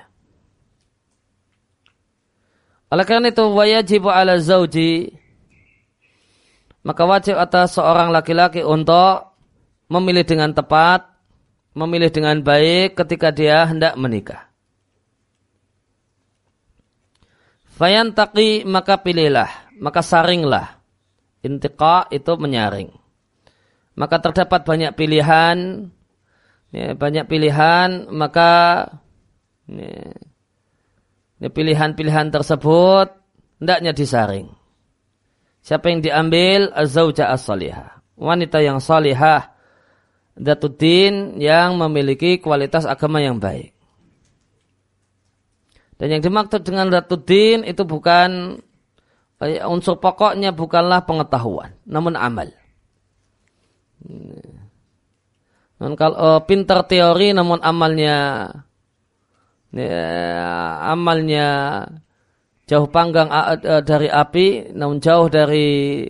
Oleh karena itu wajib ala zauji maka wajib atas seorang laki-laki untuk memilih dengan tepat memilih dengan baik ketika dia hendak menikah. Fayan taki maka pilihlah, maka saringlah. Intiqa itu menyaring. Maka terdapat banyak pilihan, ya, banyak pilihan, maka ya, pilihan-pilihan tersebut hendaknya disaring. Siapa yang diambil? Az-zawja as-salihah. Wanita yang salihah. Datuddin yang memiliki kualitas agama yang baik. Dan yang dimaksud dengan Datuddin itu bukan eh, unsur pokoknya bukanlah pengetahuan, namun amal. Dan kalau uh, pintar teori namun amalnya ya, amalnya jauh panggang dari api namun jauh dari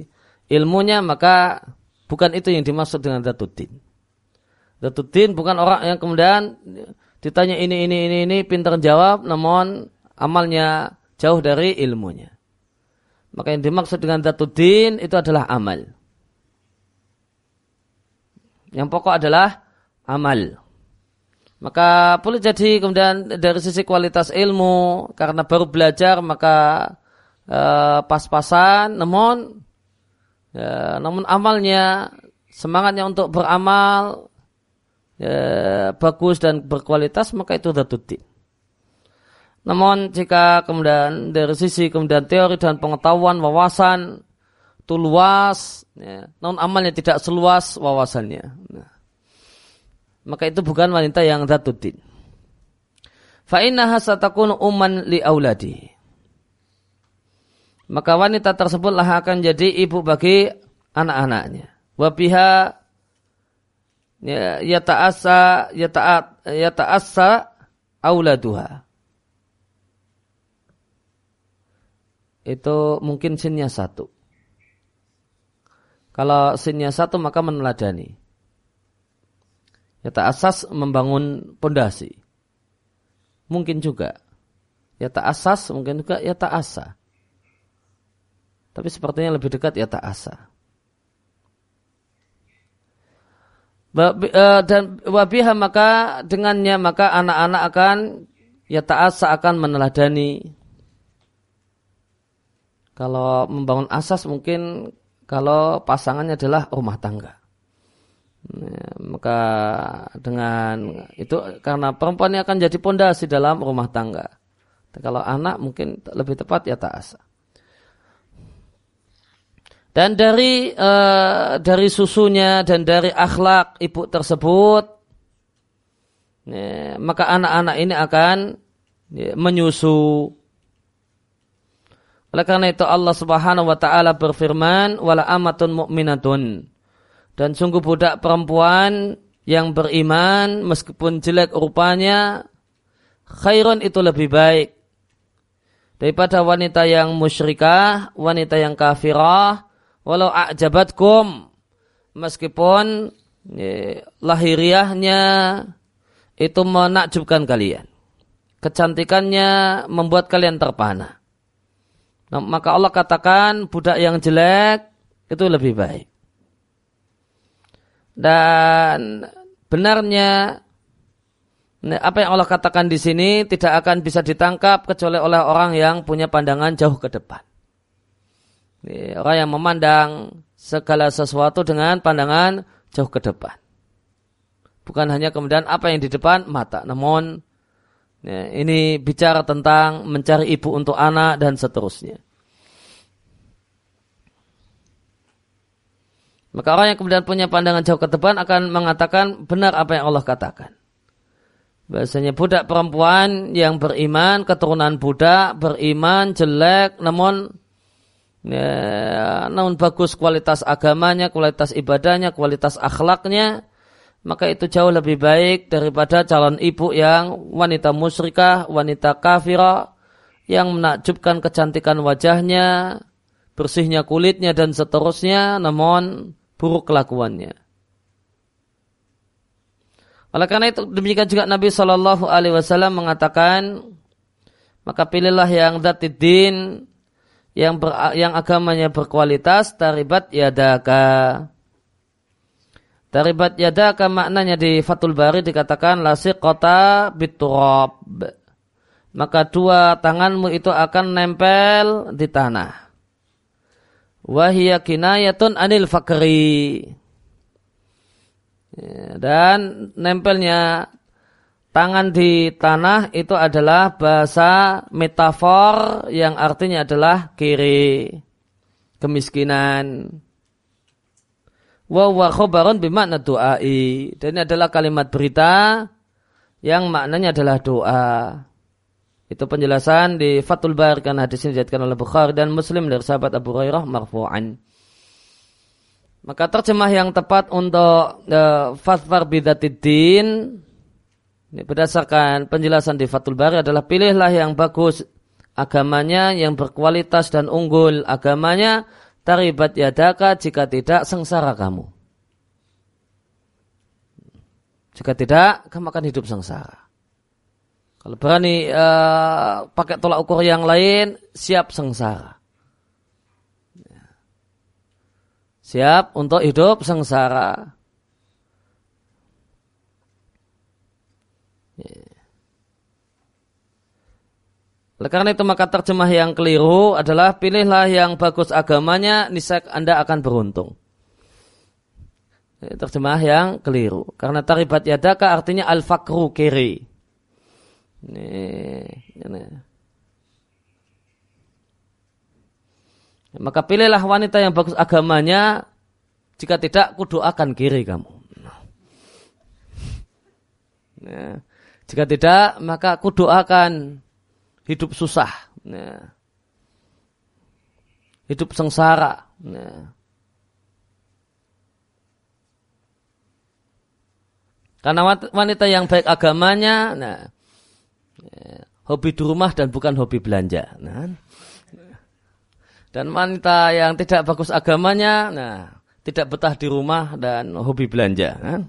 ilmunya maka bukan itu yang dimaksud dengan datuddin. Datuddin bukan orang yang kemudian ditanya ini ini ini ini pintar jawab namun amalnya jauh dari ilmunya. Maka yang dimaksud dengan datuddin itu adalah amal. Yang pokok adalah amal. Maka boleh jadi kemudian dari sisi kualitas ilmu karena baru belajar maka e, pas-pasan, namun ya, namun amalnya semangatnya untuk beramal ya, bagus dan berkualitas maka itu datuddin. Namun jika kemudian dari sisi kemudian teori dan pengetahuan wawasan itu luas, ya, namun amalnya tidak seluas wawasannya. Nah, maka itu bukan wanita yang zatuddin. Fa innaha umman li auladi. Maka wanita tersebutlah akan jadi ibu bagi anak-anaknya. Wa ya ta'assa ya ta'at ya ta'assa auladuha. Itu mungkin sinnya satu. Kalau sinnya satu maka meneladani. Ya tak asas membangun pondasi. Mungkin juga. Ya tak asas, mungkin juga ya asa. Tapi sepertinya lebih dekat ya asa. E, dan wabiha maka dengannya maka anak-anak akan ya tak asa akan meneladani. Kalau membangun asas mungkin kalau pasangannya adalah rumah tangga. Ya, maka dengan itu karena perempuan ini akan jadi pondasi dalam rumah tangga. Kalau anak mungkin lebih tepat ya asa. Dan dari uh, dari susunya dan dari akhlak ibu tersebut, ya, maka anak-anak ini akan ya, menyusu. Oleh karena itu Allah Subhanahu wa taala berfirman, "Wala amatun mu'minatun" Dan sungguh budak perempuan yang beriman meskipun jelek rupanya khairun itu lebih baik daripada wanita yang musyrikah, wanita yang kafirah, walau a'jabatkum meskipun ya, lahiriahnya itu menakjubkan kalian. Kecantikannya membuat kalian terpana. Nah, maka Allah katakan budak yang jelek itu lebih baik. Dan benarnya apa yang Allah katakan di sini tidak akan bisa ditangkap kecuali oleh orang yang punya pandangan jauh ke depan. Orang yang memandang segala sesuatu dengan pandangan jauh ke depan. Bukan hanya kemudian apa yang di depan mata, namun ini bicara tentang mencari ibu untuk anak dan seterusnya. Maka orang yang kemudian punya pandangan jauh ke depan akan mengatakan benar apa yang Allah katakan. Bahasanya budak perempuan yang beriman, keturunan budak, beriman, jelek, namun ya, namun bagus kualitas agamanya, kualitas ibadahnya, kualitas akhlaknya, maka itu jauh lebih baik daripada calon ibu yang wanita musyrikah, wanita kafirah, yang menakjubkan kecantikan wajahnya, bersihnya kulitnya dan seterusnya, namun buruk kelakuannya. Oleh karena itu demikian juga Nabi Shallallahu Alaihi Wasallam mengatakan maka pilihlah yang datidin yang ber, yang agamanya berkualitas taribat yadaka. Taribat yadaka maknanya di Fatul Bari dikatakan lasik kota biturab. Maka dua tanganmu itu akan nempel di tanah. Wahia kinayatun anil fakri. Ya, dan nempelnya tangan di tanah itu adalah bahasa metafor yang artinya adalah kiri. Kemiskinan. Wa wa khobaron bimakna doai dan ini adalah kalimat berita yang maknanya adalah doa. Itu penjelasan di Fathul Bar karena hadis ini dijadikan oleh Bukhari dan Muslim dari sahabat Abu Hurairah marfu'an. Maka terjemah yang tepat untuk uh, Fathfar Bidatiddin ini berdasarkan penjelasan di Fathul Bari adalah pilihlah yang bagus agamanya, yang berkualitas dan unggul agamanya, taribat yadaka jika tidak sengsara kamu. Jika tidak, kamu akan hidup sengsara. Kalau berani uh, pakai tolak ukur yang lain, siap sengsara. Siap untuk hidup sengsara. Oleh karena itu maka terjemah yang keliru adalah pilihlah yang bagus agamanya, niscaya Anda akan beruntung. Terjemah yang keliru. Karena taribat yadaka artinya al-fakru kiri. Ini, ini. Maka pilihlah wanita yang bagus agamanya, jika tidak kudoakan kiri kamu. Nah, jika tidak, maka kudoakan hidup susah. Nah, hidup sengsara. Nah. Karena wanita yang baik agamanya, nah, hobi di rumah dan bukan hobi belanja. Nah, dan wanita yang tidak bagus agamanya, nah tidak betah di rumah dan hobi belanja. Nah,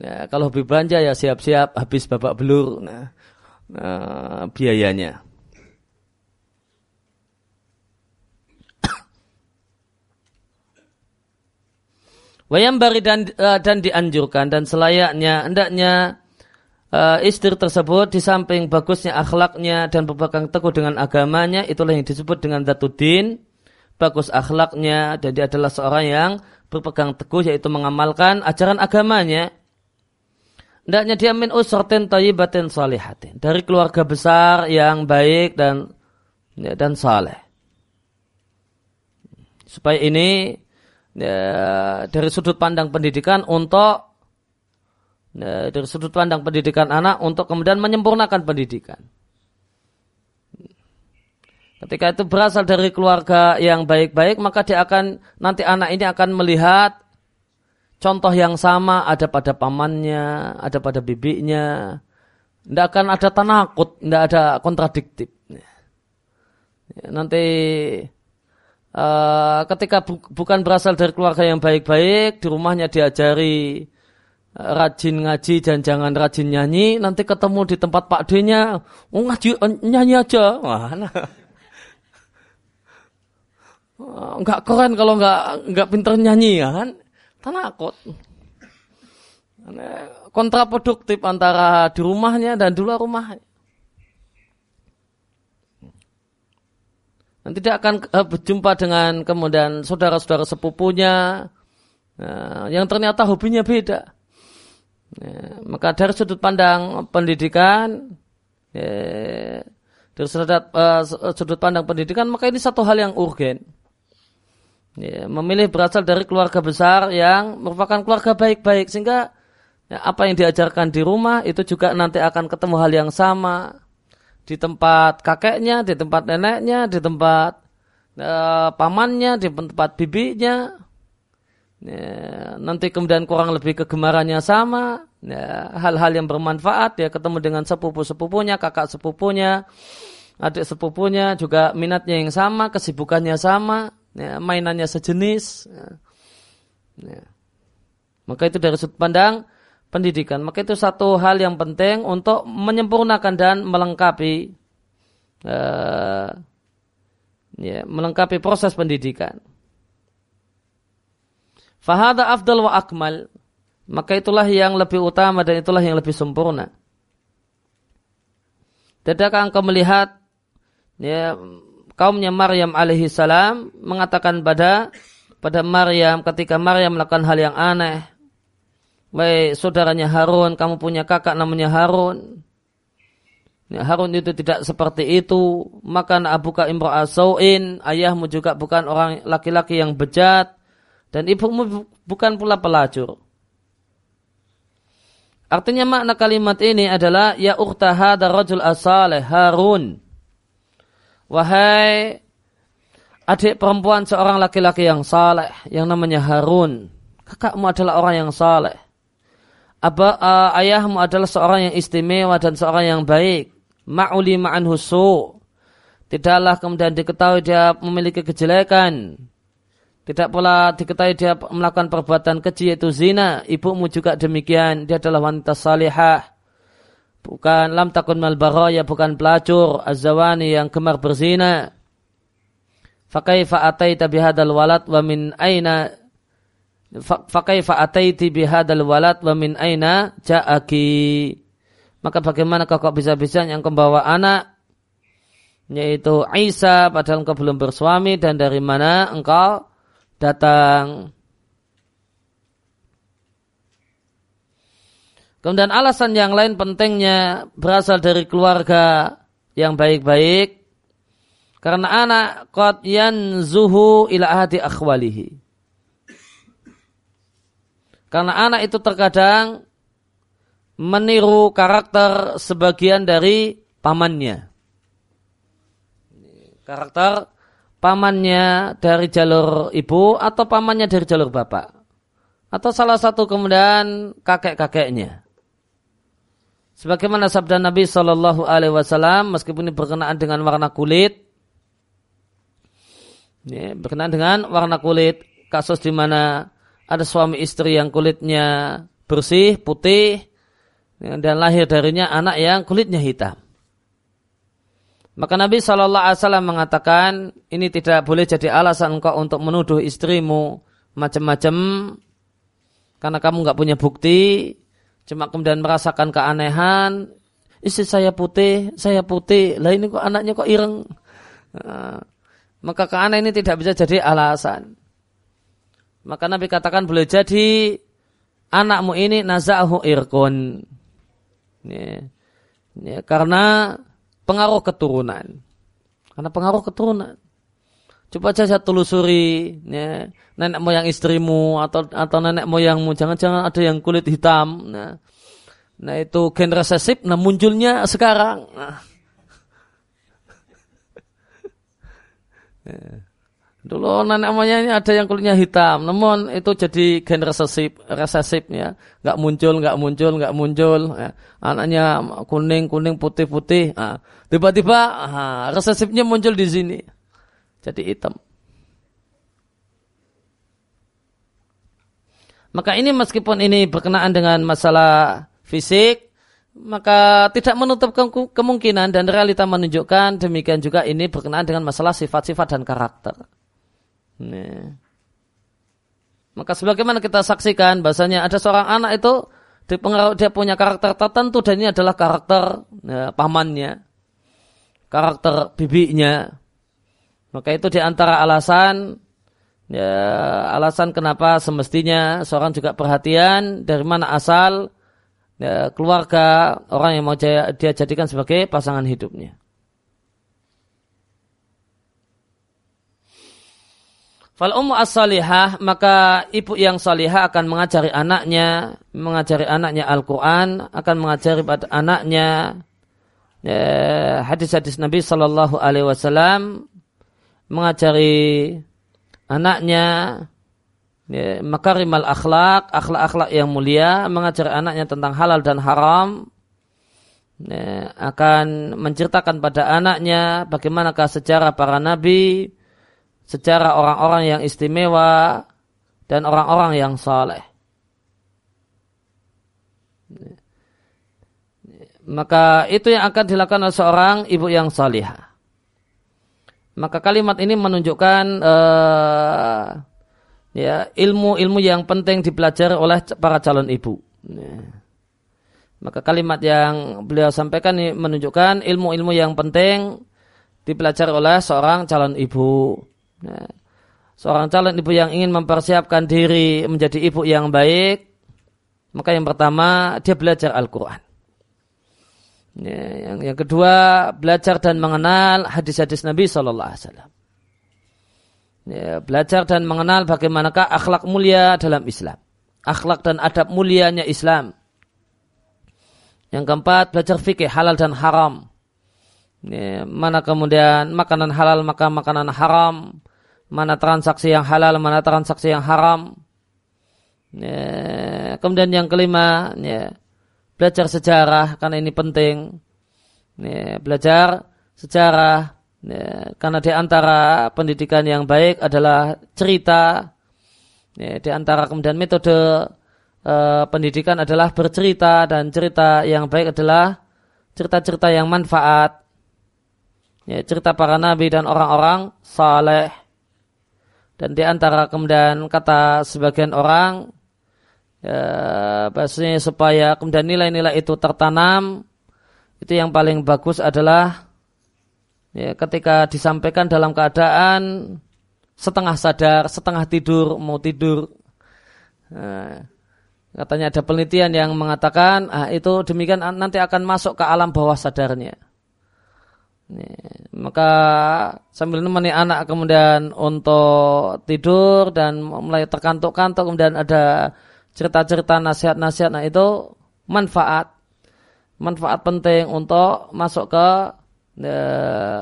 ya, kalau hobi belanja ya siap-siap habis babak belur. Nah, nah, biayanya. Wayam bari dan, uh, dan dianjurkan dan selayaknya hendaknya uh, istri tersebut di samping bagusnya akhlaknya dan berpegang teguh dengan agamanya itulah yang disebut dengan zatudin bagus akhlaknya dan dia adalah seorang yang berpegang teguh yaitu mengamalkan ajaran agamanya hendaknya dia min usratin tayyibatin salihatin dari keluarga besar yang baik dan ya, dan saleh supaya ini ya, dari sudut pandang pendidikan untuk Nah, dari sudut pandang pendidikan anak untuk kemudian menyempurnakan pendidikan. Ketika itu berasal dari keluarga yang baik-baik, maka dia akan nanti anak ini akan melihat contoh yang sama ada pada pamannya, ada pada bibinya. Tidak akan ada tanakut, tidak ada kontradiktif. Nanti uh, ketika bu bukan berasal dari keluarga yang baik-baik, di rumahnya diajari rajin ngaji dan jangan rajin nyanyi nanti ketemu di tempat Pak D-nya oh, ngaji eh, nyanyi aja wah nah. nggak keren kalau nggak nggak pinter nyanyi ya kan takut kontraproduktif antara di rumahnya dan di luar rumah. Nanti dia akan eh, berjumpa dengan kemudian saudara-saudara sepupunya. Nah, yang ternyata hobinya beda. Ya, maka dari sudut pandang pendidikan, ya, dari sudut, uh, sudut pandang pendidikan, maka ini satu hal yang urgen. Ya, memilih berasal dari keluarga besar yang merupakan keluarga baik-baik sehingga ya, apa yang diajarkan di rumah itu juga nanti akan ketemu hal yang sama di tempat kakeknya, di tempat neneknya, di tempat uh, pamannya, di tempat bibinya. Ya, nanti kemudian kurang lebih kegemarannya sama, ya, hal-hal yang bermanfaat, ya ketemu dengan sepupu-sepupunya, kakak sepupunya, adik sepupunya, juga minatnya yang sama, kesibukannya sama, ya, mainannya sejenis. Ya. Ya. Maka itu dari sudut pandang pendidikan. Maka itu satu hal yang penting untuk menyempurnakan dan melengkapi uh, ya, melengkapi proses pendidikan. Fahada afdal wa akmal. Maka itulah yang lebih utama dan itulah yang lebih sempurna. Tidakkah engkau melihat ya, kaumnya Maryam alaihi salam mengatakan pada pada Maryam ketika Maryam melakukan hal yang aneh Wahai saudaranya Harun, kamu punya kakak namanya Harun. Ya, Harun itu tidak seperti itu. Maka abuka imra'asau'in, ayahmu juga bukan orang laki-laki yang bejat. Dan ibumu bukan pula pelacur. Artinya makna kalimat ini adalah ya ukhtaha darajul asaleh Harun. Wahai adik perempuan seorang laki-laki yang saleh yang namanya Harun. Kakakmu adalah orang yang saleh. Aba, uh, ayahmu adalah seorang yang istimewa dan seorang yang baik. Ma'uli ma'an husu. Tidaklah kemudian diketahui dia memiliki kejelekan. Tidak pula diketahui dia melakukan perbuatan keji yaitu zina. Ibumu juga demikian. Dia adalah wanita salihah. Bukan lam takun mal ya bukan pelacur. Azawani yang gemar berzina. Fakaifa ataita bihadal walad wa min aina Fakaifa ataiti bihadal walad wa min aina ja'aki. Maka bagaimana kau kok bisa-bisa yang membawa anak yaitu Isa padahal engkau belum bersuami dan dari mana engkau datang. Kemudian alasan yang lain pentingnya berasal dari keluarga yang baik-baik. Karena anak qad yanzuhu ila ahadi akhwalihi. Karena anak itu terkadang meniru karakter sebagian dari pamannya. Karakter pamannya dari jalur ibu atau pamannya dari jalur bapak. Atau salah satu kemudian kakek-kakeknya. Sebagaimana sabda Nabi Shallallahu Alaihi Wasallam, meskipun ini berkenaan dengan warna kulit, ya, berkenaan dengan warna kulit, kasus di mana ada suami istri yang kulitnya bersih, putih, ya, dan lahir darinya anak yang kulitnya hitam. Maka Nabi Shallallahu Alaihi Wasallam mengatakan ini tidak boleh jadi alasan engkau untuk menuduh istrimu macam-macam karena kamu nggak punya bukti, cuma kemudian merasakan keanehan. Istri saya putih, saya putih, lah ini kok anaknya kok ireng. Nah, maka keanehan ini tidak bisa jadi alasan. Maka Nabi katakan boleh jadi anakmu ini nazahu irkun. Ya, ya, karena pengaruh keturunan. Karena pengaruh keturunan. Coba saja telusuri ya, nenek moyang istrimu atau atau nenek moyangmu. Jangan-jangan ada yang kulit hitam. Nah, nah itu gen resesif. Nah munculnya sekarang. Nah. ya. Dulu nenek moyangnya ada yang kulitnya hitam, namun itu jadi gen resesif, resesif ya, nggak muncul, nggak muncul, nggak muncul. Ya. Anaknya kuning, kuning, putih, putih. Nah, tiba-tiba ah, resesifnya muncul di sini, jadi hitam. Maka ini meskipun ini berkenaan dengan masalah fisik, maka tidak menutup ke kemungkinan dan realita menunjukkan demikian juga ini berkenaan dengan masalah sifat-sifat dan karakter. Nih. Maka sebagaimana kita saksikan bahasanya ada seorang anak itu dipengaruh dia punya karakter tertentu dan ini adalah karakter ya, pamannya, karakter bibinya. Maka itu di antara alasan ya, alasan kenapa semestinya seorang juga perhatian dari mana asal ya, keluarga orang yang mau dia jadikan sebagai pasangan hidupnya. Fal ummu as-salihah maka ibu yang salihah akan mengajari anaknya, mengajari anaknya Al-Qur'an, akan mengajari pada anaknya ya, hadis-hadis Nabi sallallahu alaihi wasallam, mengajari anaknya ya, makarimal akhlak, akhlak-akhlak yang mulia, mengajari anaknya tentang halal dan haram, ya, akan menceritakan pada anaknya bagaimanakah sejarah para nabi, secara orang-orang yang istimewa dan orang-orang yang saleh. Maka itu yang akan dilakukan oleh seorang ibu yang salihah. Maka kalimat ini menunjukkan uh, ya ilmu-ilmu yang penting dipelajari oleh para calon ibu. Maka kalimat yang beliau sampaikan ini menunjukkan ilmu-ilmu yang penting dipelajari oleh seorang calon ibu. Nah, seorang calon ibu yang ingin mempersiapkan diri menjadi ibu yang baik, Maka yang pertama dia belajar Al-Quran. Ya, yang, yang kedua belajar dan mengenal hadis-hadis Nabi Shallallahu Alaihi Wasallam. Ya, belajar dan mengenal bagaimanakah akhlak mulia dalam Islam, akhlak dan adab mulianya Islam. Yang keempat belajar fikih halal dan haram. Ya, mana kemudian makanan halal maka makanan haram, mana transaksi yang halal mana transaksi yang haram. Ya, kemudian yang kelima, ya, belajar sejarah karena ini penting. Ya, belajar sejarah ya, karena di antara pendidikan yang baik adalah cerita. Ya, di antara kemudian metode uh, pendidikan adalah bercerita dan cerita yang baik adalah cerita-cerita yang manfaat. Ya, cerita para nabi dan orang-orang saleh. Dan di antara kemudian kata sebagian orang ya, supaya kemudian nilai-nilai itu tertanam itu yang paling bagus adalah ya, ketika disampaikan dalam keadaan setengah sadar, setengah tidur, mau tidur. Nah, katanya ada penelitian yang mengatakan ah, itu demikian nanti akan masuk ke alam bawah sadarnya. maka sambil menemani anak kemudian untuk tidur dan mulai terkantuk-kantuk kemudian ada cerita-cerita nasihat-nasihat nah itu manfaat. Manfaat penting untuk masuk ke e,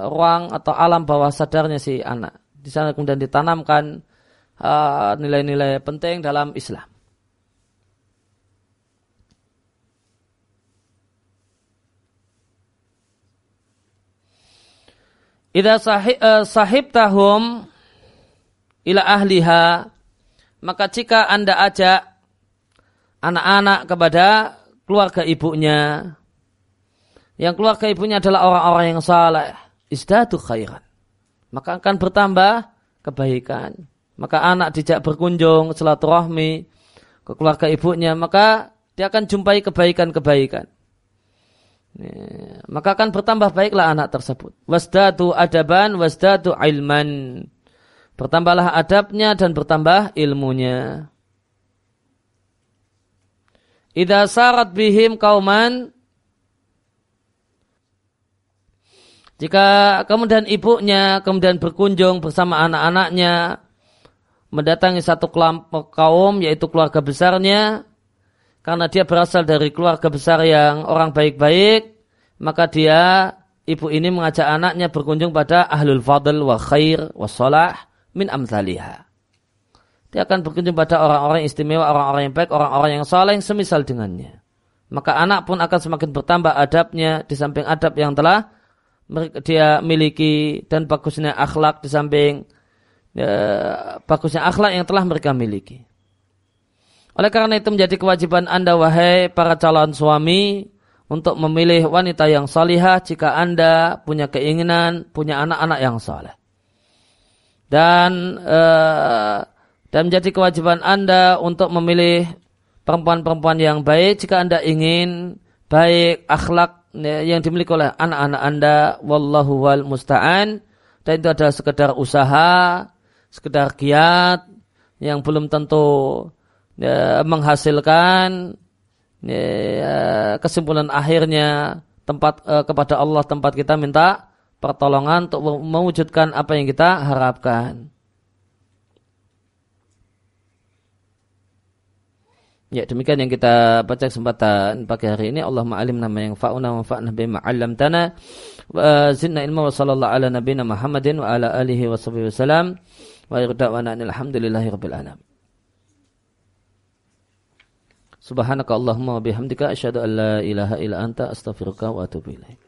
ruang atau alam bawah sadarnya si anak. Di sana kemudian ditanamkan e, nilai-nilai uh, penting dalam Islam. Ida sahib, uh, sahib tahum ila ahliha maka jika anda ajak anak-anak kepada keluarga ibunya. Yang keluarga ibunya adalah orang-orang yang saleh. Izdatu khairan. Maka akan bertambah kebaikan. Maka anak dijak berkunjung silaturahmi ke keluarga ibunya, maka dia akan jumpai kebaikan-kebaikan. Maka akan bertambah baiklah anak tersebut. Wasdatu adaban, wasdatu ilman. Bertambahlah adabnya dan bertambah ilmunya. Idza sarat bihim kauman Jika kemudian ibunya kemudian berkunjung bersama anak-anaknya mendatangi satu kelompok kaum yaitu keluarga besarnya karena dia berasal dari keluarga besar yang orang baik-baik maka dia ibu ini mengajak anaknya berkunjung pada ahlul fadl wa khair wa salah min amthaliha dia akan berkunjung pada orang-orang istimewa, orang-orang yang baik, orang-orang yang saleh yang semisal dengannya. Maka anak pun akan semakin bertambah adabnya di samping adab yang telah dia miliki dan bagusnya akhlak di samping ya, bagusnya akhlak yang telah mereka miliki. Oleh karena itu menjadi kewajiban Anda wahai para calon suami untuk memilih wanita yang salihah jika Anda punya keinginan punya anak-anak yang saleh. Dan uh, dan menjadi kewajiban Anda untuk memilih perempuan-perempuan yang baik jika Anda ingin baik akhlak ya, yang dimiliki oleh anak-anak Anda wallahu wal musta'an dan itu adalah sekedar usaha sekedar giat yang belum tentu ya, menghasilkan ya, kesimpulan akhirnya tempat uh, kepada Allah tempat kita minta pertolongan untuk mewujudkan apa yang kita harapkan. Ya demikian yang kita baca kesempatan pagi hari ini. Allah ma'alim nama yang fa'una wa fa'na bima 'allamtana wa zidna ilma wa sallallahu ala nabiyina Muhammadin wa ala alihi wa sahbihi wasallam wa irda'wana alhamdulillahi rabbil alamin. Subhanaka Allahumma wa bihamdika asyhadu an la ilaha illa anta astaghfiruka wa atubu ilaik